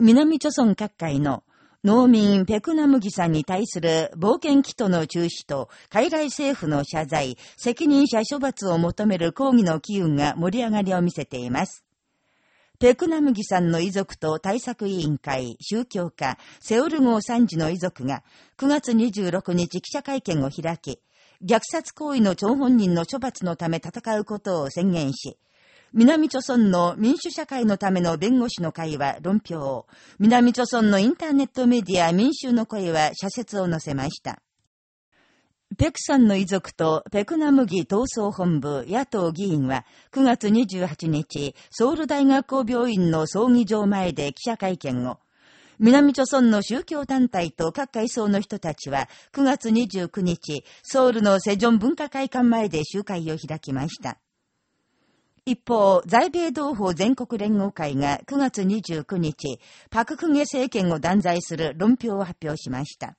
南朝村各界の農民ペクナムギさんに対する冒険祈祷の中止と、海外政府の謝罪、責任者処罰を求める抗議の機運が盛り上がりを見せています。ペクナムギさんの遺族と対策委員会、宗教家、セオル号参事の遺族が9月26日記者会見を開き、虐殺行為の張本人の処罰のため戦うことを宣言し、南朝村の民主社会のための弁護士の会は論評を、南朝村のインターネットメディア民衆の声は社説を載せました。ペクさんの遺族とペクナムギ闘争本部野党議員は9月28日、ソウル大学校病院の葬儀場前で記者会見を、南朝村の宗教団体と各階層の人たちは9月29日、ソウルのセジョン文化会館前で集会を開きました。一方、在米同胞全国連合会が9月29日、パククゲ政権を断罪する論評を発表しました。